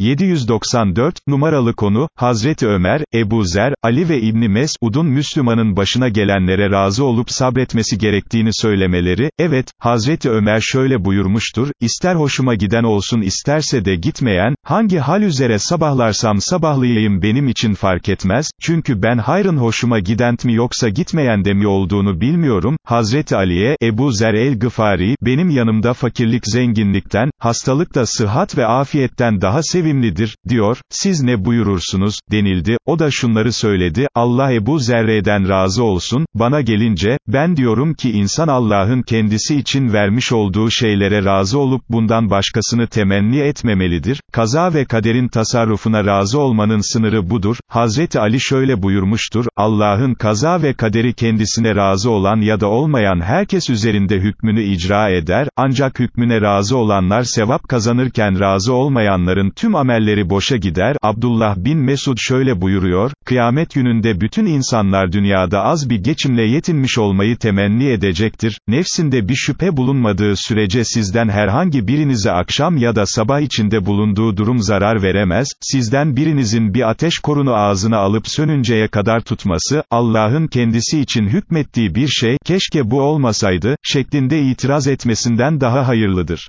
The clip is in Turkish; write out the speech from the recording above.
794, numaralı konu, Hazreti Ömer, Ebu Zer, Ali ve İbni Mesud'un Müslümanın başına gelenlere razı olup sabretmesi gerektiğini söylemeleri, evet, Hazreti Ömer şöyle buyurmuştur, ister hoşuma giden olsun isterse de gitmeyen, hangi hal üzere sabahlarsam sabahlayayım benim için fark etmez, çünkü ben hayrın hoşuma giden mi yoksa gitmeyen de mi olduğunu bilmiyorum, Hazreti Ali'ye, Ebu Zer el-Gıfari, benim yanımda fakirlik zenginlikten, hastalık da sıhhat ve afiyetten daha sevimlidir, diyor, siz ne buyurursunuz, denildi, o da şunları söyledi, Allah Ebu Zerre'den razı olsun, bana gelince, ben diyorum ki insan Allah'ın kendisi için vermiş olduğu şeylere razı olup bundan başkasını temenni etmemelidir, kaza ve kaderin tasarrufuna razı olmanın sınırı budur, Hazreti Ali şöyle buyurmuştur, Allah'ın kaza ve kaderi kendisine razı olan ya da olmayan herkes üzerinde hükmünü icra eder, ancak hükmüne razı olanlar sevap kazanırken razı olmayanların tüm amelleri boşa gider, Abdullah bin Mesud şöyle buyuruyor, kıyamet gününde bütün insanlar dünyada az bir geçimle yetinmiş olmayı temenni edecektir, nefsinde bir şüphe bulunmadığı sürece sizden herhangi birinize akşam ya da sabah içinde bulunduğu durum zarar veremez, sizden birinizin bir ateş korunu ağzına alıp sönünceye kadar tutması, Allah'ın kendisi için hükmettiği bir şey, keşke bu olmasaydı, şeklinde itiraz etmesinden daha hayırlıdır.